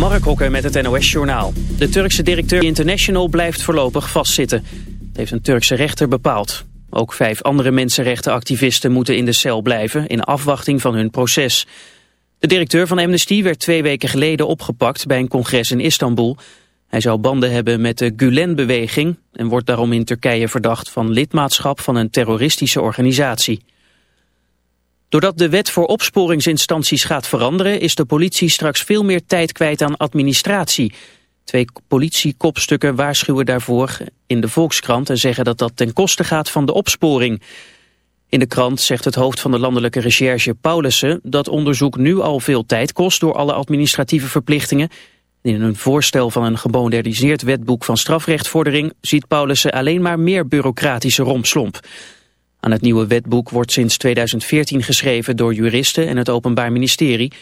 Mark Hokker met het NOS-journaal. De Turkse directeur International blijft voorlopig vastzitten. Dat heeft een Turkse rechter bepaald. Ook vijf andere mensenrechtenactivisten moeten in de cel blijven... in afwachting van hun proces. De directeur van Amnesty werd twee weken geleden opgepakt... bij een congres in Istanbul. Hij zou banden hebben met de Gulen-beweging... en wordt daarom in Turkije verdacht van lidmaatschap van een terroristische organisatie. Doordat de wet voor opsporingsinstanties gaat veranderen... is de politie straks veel meer tijd kwijt aan administratie. Twee politiekopstukken waarschuwen daarvoor in de Volkskrant... en zeggen dat dat ten koste gaat van de opsporing. In de krant zegt het hoofd van de landelijke recherche Paulussen... dat onderzoek nu al veel tijd kost door alle administratieve verplichtingen... In een voorstel van een gemoderniseerd wetboek van strafrechtvordering ziet Paulussen alleen maar meer bureaucratische rompslomp. Aan het nieuwe wetboek wordt sinds 2014 geschreven door juristen en het Openbaar Ministerie.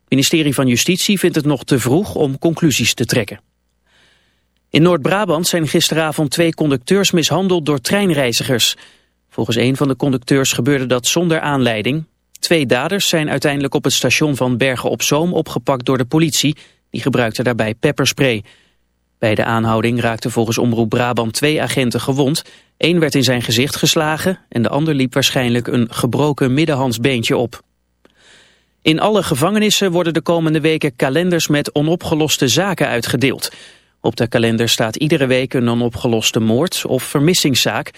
Het ministerie van Justitie vindt het nog te vroeg om conclusies te trekken. In Noord-Brabant zijn gisteravond twee conducteurs mishandeld door treinreizigers. Volgens een van de conducteurs gebeurde dat zonder aanleiding. Twee daders zijn uiteindelijk op het station van Bergen op Zoom opgepakt door de politie. Die gebruikte daarbij pepperspray. Bij de aanhouding raakten volgens Omroep Brabant twee agenten gewond. Eén werd in zijn gezicht geslagen en de ander liep waarschijnlijk een gebroken middenhandsbeentje op. In alle gevangenissen worden de komende weken kalenders met onopgeloste zaken uitgedeeld. Op de kalender staat iedere week een onopgeloste moord of vermissingszaak.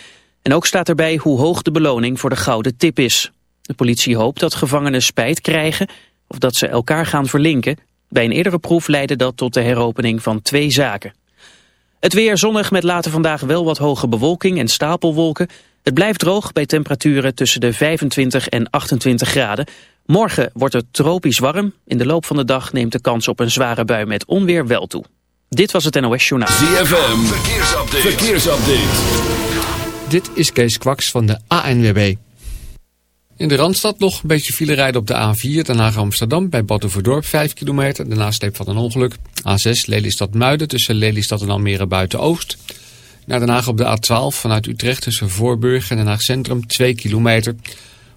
En ook staat erbij hoe hoog de beloning voor de gouden tip is. De politie hoopt dat gevangenen spijt krijgen of dat ze elkaar gaan verlinken. Bij een eerdere proef leidde dat tot de heropening van twee zaken. Het weer zonnig met later vandaag wel wat hoge bewolking en stapelwolken. Het blijft droog bij temperaturen tussen de 25 en 28 graden. Morgen wordt het tropisch warm. In de loop van de dag neemt de kans op een zware bui met onweer wel toe. Dit was het NOS Journaal. ZFM, verkeersupdate. verkeersupdate. Dit is Kees Kwaks van de ANWB. In de Randstad nog een beetje file rijden op de A4, Den Haag-Amsterdam bij Batuverdorp 5 kilometer. De nasleep van een ongeluk. A6 Lelystad-Muiden tussen Lelystad en Almere Buiten-Oost. Naar Den Haag op de A12 vanuit Utrecht tussen Voorburg en Den Haag Centrum 2 kilometer.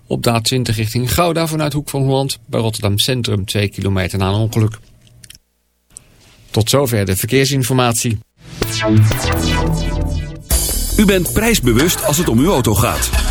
Op de A20 richting Gouda vanuit Hoek van Holland bij Rotterdam Centrum 2 kilometer na een ongeluk. Tot zover de verkeersinformatie. U bent prijsbewust als het om uw auto gaat.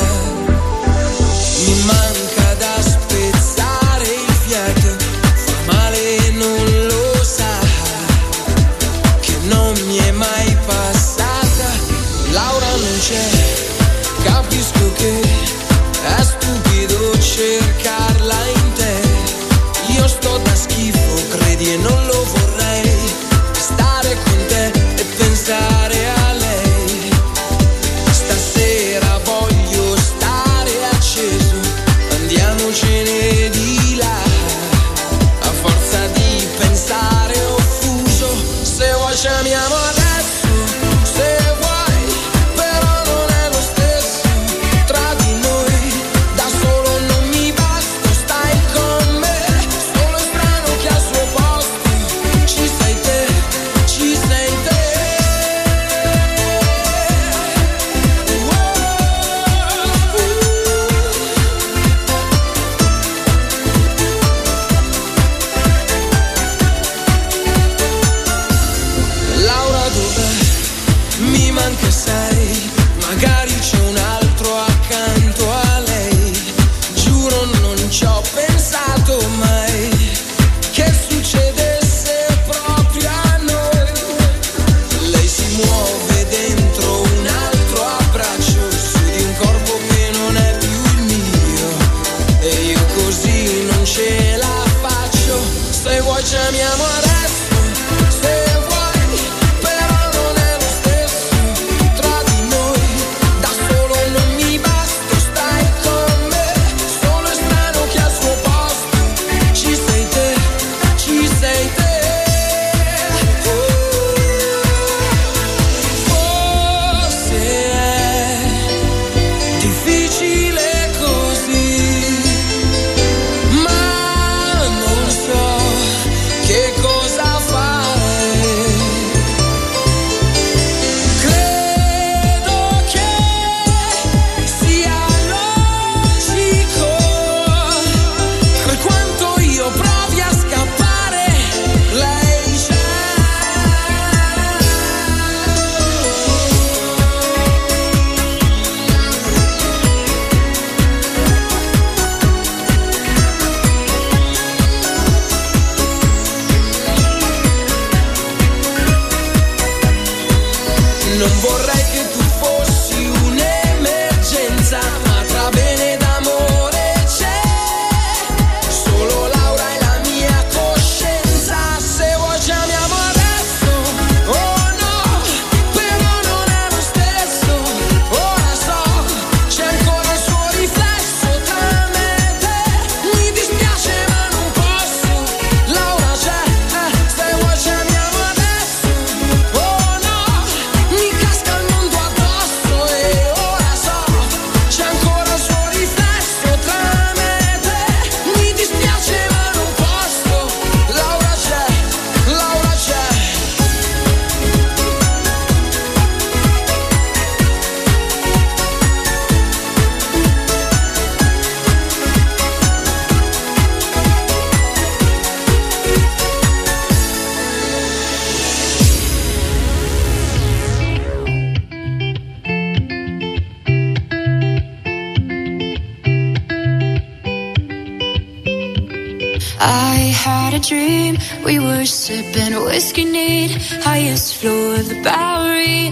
Floor of the Bowery,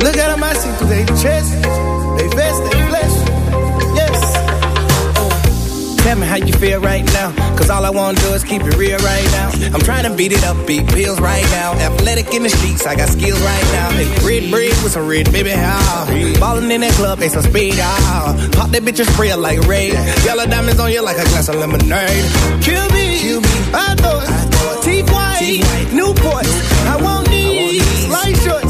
Look at of I seat, through their chest, they vest, they flesh. Yes. Oh, tell me how you feel right now. Cause all I wanna do is keep it real right now. I'm trying to beat it up, beat pills right now. Athletic in the streets, I got skills right now. If red bread with some red, baby, how? Ballin' in that club, they some speed, ah. Pop that bitch and spray like Ray. Yellow diamonds on you like a glass of lemonade. Kill me, Kill me. I thought. Teeth white, Newport. Newport. I want these light shorts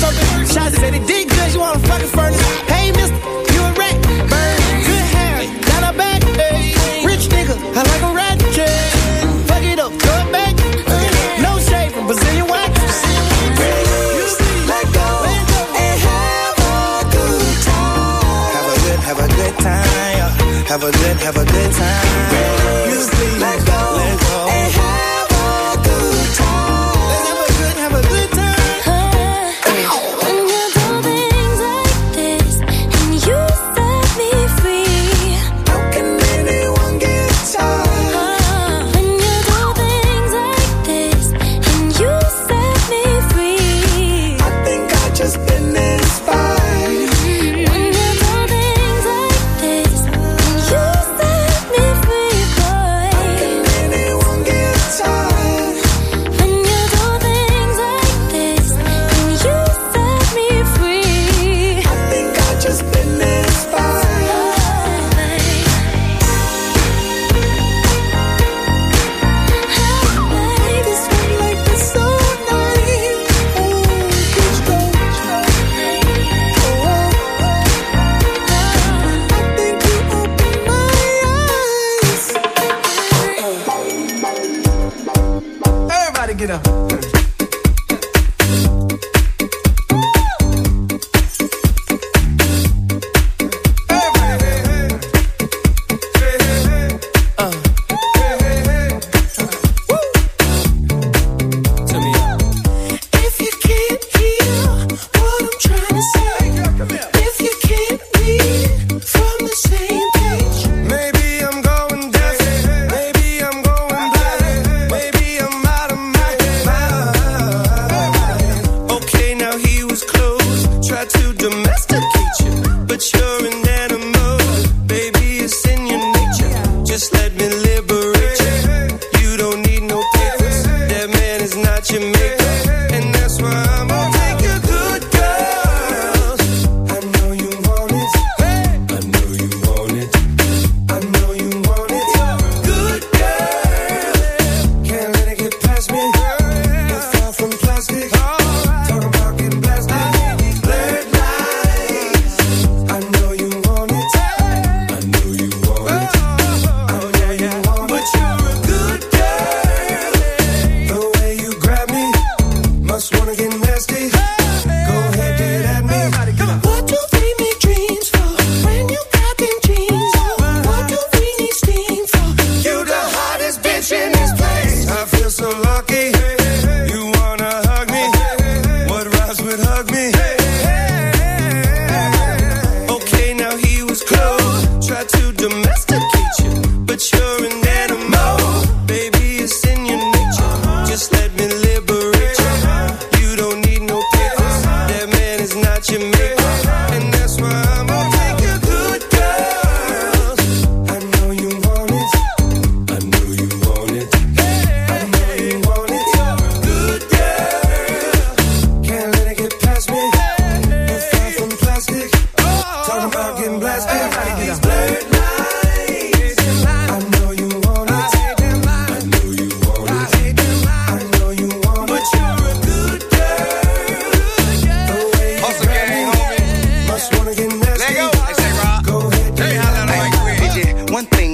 Something. Said did good, you wanna fucking furnace. Hey, mister, you a wreck. Burn, good hair, down her back, hey. Rich nigga, I like a ratchet. Fuck it up, throw it back. No shade from Brazilian wax. Let go and have a good time. Have a good, have a good time. Have a good, have a good time.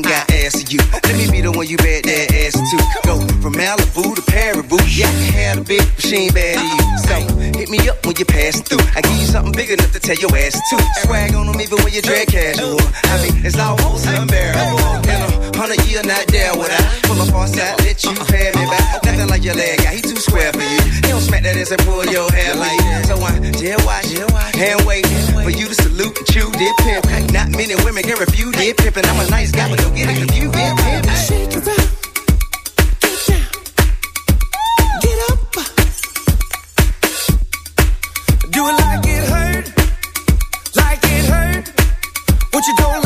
got ass to you. Let me be the one you bet that ass to. Go from Malibu to Paribu. Yeah, I had a big machine bad to you. So hit me up when you pass through. I give you something big enough to tell your ass to. Swag on them even when you drag casual. I mean, it's almost unbearable. In a hundred year, not there would I pull up on side, let you pay me back. Nothing like your leg Yeah, he too square for you. He don't smack that ass and pull your hair like. So I jail watch, and wait for you to salute and chew did pimp. Not many women can refuse did pimp, and I'm a nice guy, but don't get it confused. Did pimp. Shake it up. Do it like it hurt. Like it hurt. What you don't like